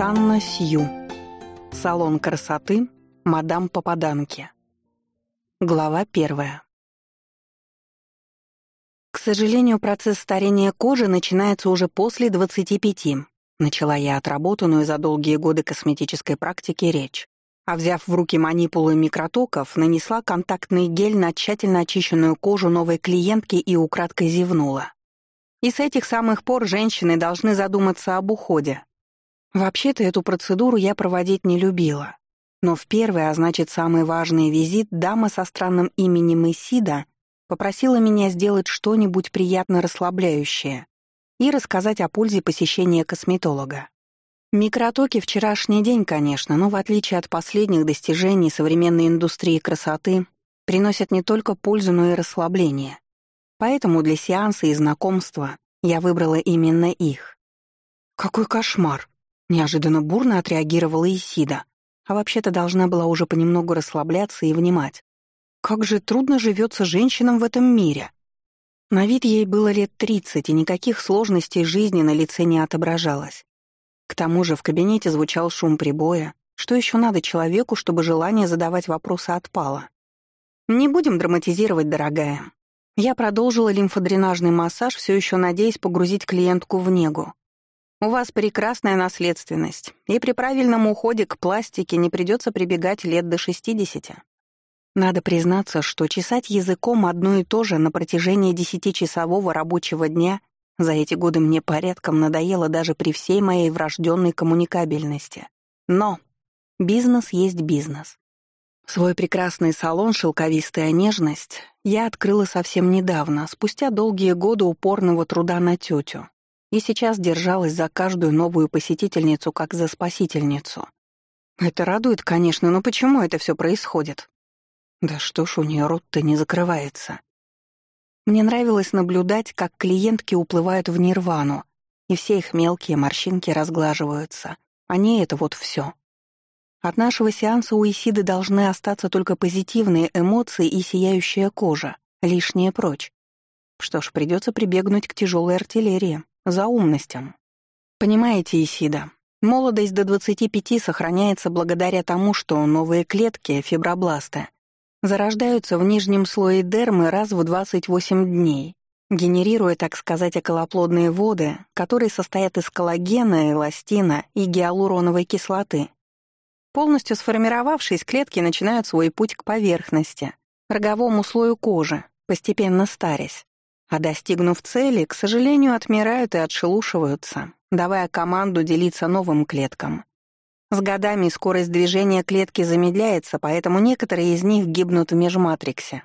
Сусанна Сью. Салон красоты мадам Попаданки. Глава первая. К сожалению, процесс старения кожи начинается уже после 25. Начала я отработанную за долгие годы косметической практики речь. А взяв в руки манипулы микротоков, нанесла контактный гель на тщательно очищенную кожу новой клиентки и украдкой зевнула. И с этих самых пор женщины должны задуматься об уходе. Вообще-то эту процедуру я проводить не любила. Но в первый, а значит самый важный визит, дама со странным именем Исида попросила меня сделать что-нибудь приятно расслабляющее и рассказать о пользе посещения косметолога. Микротоки — вчерашний день, конечно, но в отличие от последних достижений современной индустрии красоты, приносят не только пользу, но и расслабление. Поэтому для сеанса и знакомства я выбрала именно их. «Какой кошмар!» — неожиданно бурно отреагировала Исида, а вообще-то должна была уже понемногу расслабляться и внимать. Как же трудно живется женщинам в этом мире. На вид ей было лет тридцать, и никаких сложностей жизни на лице не отображалось. К тому же в кабинете звучал шум прибоя. Что еще надо человеку, чтобы желание задавать вопросы отпало? Не будем драматизировать, дорогая. Я продолжила лимфодренажный массаж, все еще надеясь погрузить клиентку в негу. У вас прекрасная наследственность, и при правильном уходе к пластике не придется прибегать лет до 60. Надо признаться, что чесать языком одно и то же на протяжении десятичасового рабочего дня за эти годы мне порядком надоело даже при всей моей врожденной коммуникабельности. Но бизнес есть бизнес. Свой прекрасный салон «Шелковистая нежность» я открыла совсем недавно, спустя долгие годы упорного труда на тетю. И сейчас держалась за каждую новую посетительницу, как за спасительницу. Это радует, конечно, но почему это все происходит? Да что ж у нее рот-то не закрывается. Мне нравилось наблюдать, как клиентки уплывают в нирвану, и все их мелкие морщинки разглаживаются. Не это вот все. От нашего сеанса у Исиды должны остаться только позитивные эмоции и сияющая кожа, лишнее прочь. Что ж, придется прибегнуть к тяжелой артиллерии, за умностям. Понимаете, Исида, молодость до 25 сохраняется благодаря тому, что новые клетки, фибробласты, зарождаются в нижнем слое дермы раз в 28 дней, генерируя, так сказать, околоплодные воды, которые состоят из коллагена, эластина и гиалуроновой кислоты, Полностью сформировавшись, клетки начинают свой путь к поверхности, роговому слою кожи, постепенно старясь. А достигнув цели, к сожалению, отмирают и отшелушиваются, давая команду делиться новым клеткам. С годами скорость движения клетки замедляется, поэтому некоторые из них гибнут в межматриксе.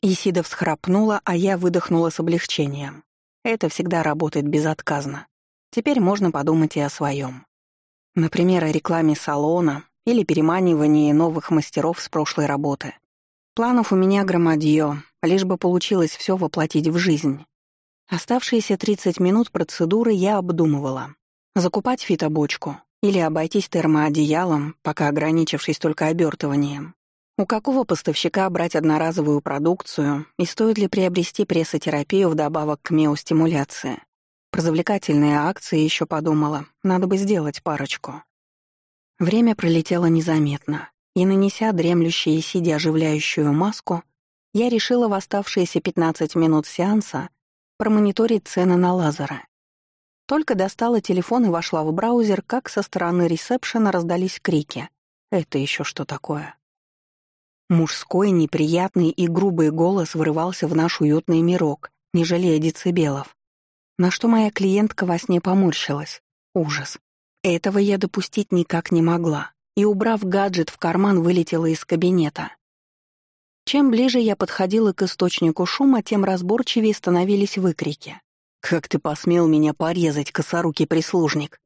Исида всхрапнула, а я выдохнула с облегчением. Это всегда работает безотказно. Теперь можно подумать и о своем. Например, о рекламе салона или переманивании новых мастеров с прошлой работы. Планов у меня громадье, лишь бы получилось все воплотить в жизнь. Оставшиеся 30 минут процедуры я обдумывала. Закупать фитобочку или обойтись термоодеялом, пока ограничившись только обертыванием. У какого поставщика брать одноразовую продукцию и стоит ли приобрести прессотерапию вдобавок к миостимуляции? Про завлекательные акции еще подумала. Надо бы сделать парочку. Время пролетело незаметно, и, нанеся дремлющую и сидя оживляющую маску, я решила в оставшиеся 15 минут сеанса промониторить цены на лазеры. Только достала телефон и вошла в браузер, как со стороны ресепшена раздались крики. Это еще что такое? Мужской, неприятный и грубый голос вырывался в наш уютный мирок, не жалея децибелов. На что моя клиентка во сне поморщилась. Ужас. Этого я допустить никак не могла. И, убрав гаджет в карман, вылетела из кабинета. Чем ближе я подходила к источнику шума, тем разборчивее становились выкрики. «Как ты посмел меня порезать, косорукий прислужник?»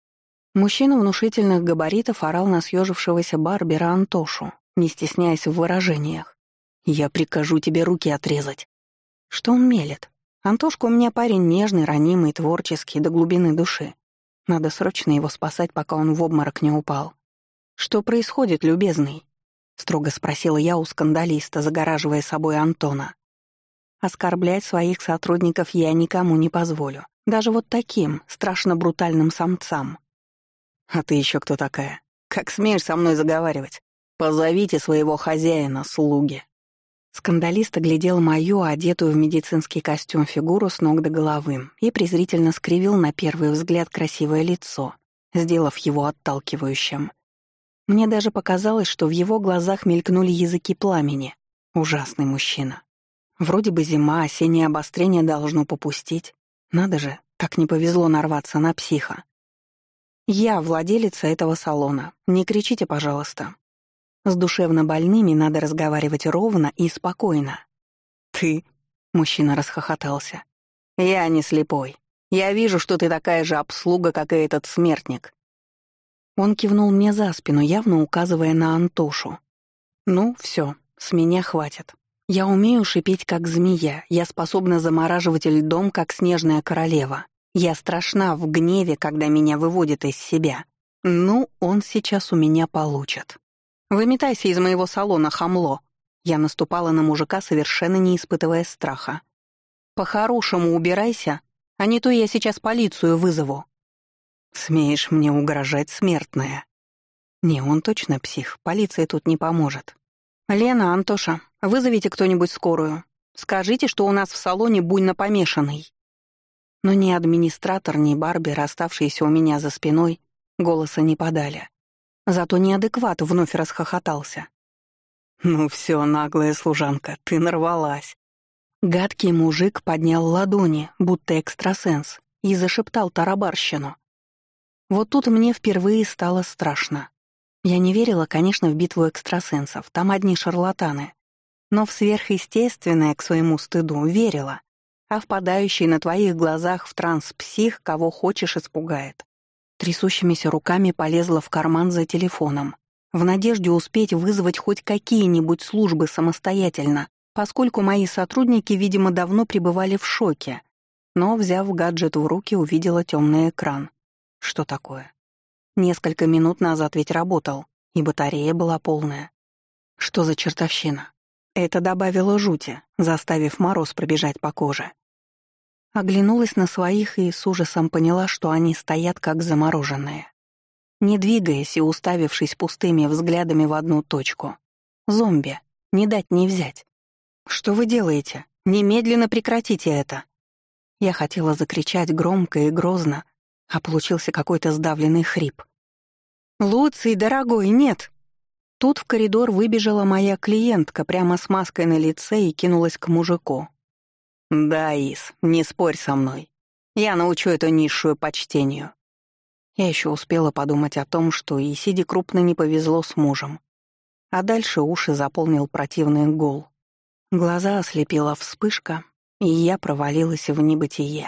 Мужчина внушительных габаритов орал на съежившегося Барбера Антошу, не стесняясь в выражениях. «Я прикажу тебе руки отрезать». Что он мелет? Антошка у меня парень нежный, ранимый, творческий, до глубины души. Надо срочно его спасать, пока он в обморок не упал. «Что происходит, любезный?» — строго спросила я у скандалиста, загораживая собой Антона. Оскорблять своих сотрудников я никому не позволю, даже вот таким, страшно брутальным самцам. А ты еще кто такая? Как смеешь со мной заговаривать? Позовите своего хозяина, слуги. Скандалист оглядел мою, одетую в медицинский костюм фигуру с ног до головы, и презрительно скривил на первый взгляд красивое лицо, сделав его отталкивающим. Мне даже показалось, что в его глазах мелькнули языки пламени. Ужасный мужчина. Вроде бы зима, осеннее обострение должно попустить. Надо же, так не повезло нарваться на психа. Я владелица этого салона. Не кричите, пожалуйста. С душевно больными надо разговаривать ровно и спокойно. «Ты?» — мужчина расхохотался. «Я не слепой. Я вижу, что ты такая же обслуга, как и этот смертник». Он кивнул мне за спину, явно указывая на Антошу. «Ну, все, с меня хватит. Я умею шипеть, как змея, я способна замораживать льдом, как снежная королева. Я страшна в гневе, когда меня выводит из себя. Ну, он сейчас у меня получит». «Выметайся из моего салона, хамло!» Я наступала на мужика, совершенно не испытывая страха. «По-хорошему убирайся, а не то я сейчас полицию вызову». «Смеешь мне угрожать, смертная?» «Не, он точно псих, полиция тут не поможет». «Лена, Антоша, вызовите кто-нибудь скорую. Скажите, что у нас в салоне буйно помешанный». Но ни администратор, ни барбер, оставшиеся у меня за спиной, голоса не подали. Зато неадекват вновь расхохотался. «Ну все, наглая служанка, ты нарвалась». Гадкий мужик поднял ладони, будто экстрасенс, и зашептал тарабарщину. Вот тут мне впервые стало страшно. Я не верила, конечно, в битву экстрасенсов, там одни шарлатаны. Но в сверхъестественное, к своему стыду, верила. А впадающий на твоих глазах в транс псих, кого хочешь, испугает. Трясущимися руками полезла в карман за телефоном, в надежде успеть вызвать хоть какие-нибудь службы самостоятельно, поскольку мои сотрудники, видимо, давно пребывали в шоке. Но, взяв гаджет в руки, увидела темный экран. Что такое? Несколько минут назад ведь работал, и батарея была полная. Что за чертовщина? Это добавило жути, заставив мороз пробежать по коже. Оглянулась на своих и с ужасом поняла, что они стоят как замороженные. Не двигаясь и уставившись пустыми взглядами в одну точку. Зомби. Не дать не взять. «Что вы делаете? Немедленно прекратите это!» Я хотела закричать громко и грозно, а получился какой-то сдавленный хрип. «Луций, дорогой, нет!» Тут в коридор выбежала моя клиентка прямо с маской на лице и кинулась к мужику. «Да, Ис, не спорь со мной. Я научу эту низшую почтению». Я еще успела подумать о том, что Исиде крупно не повезло с мужем. А дальше уши заполнил противный гул. Глаза ослепила вспышка, и я провалилась в небытие.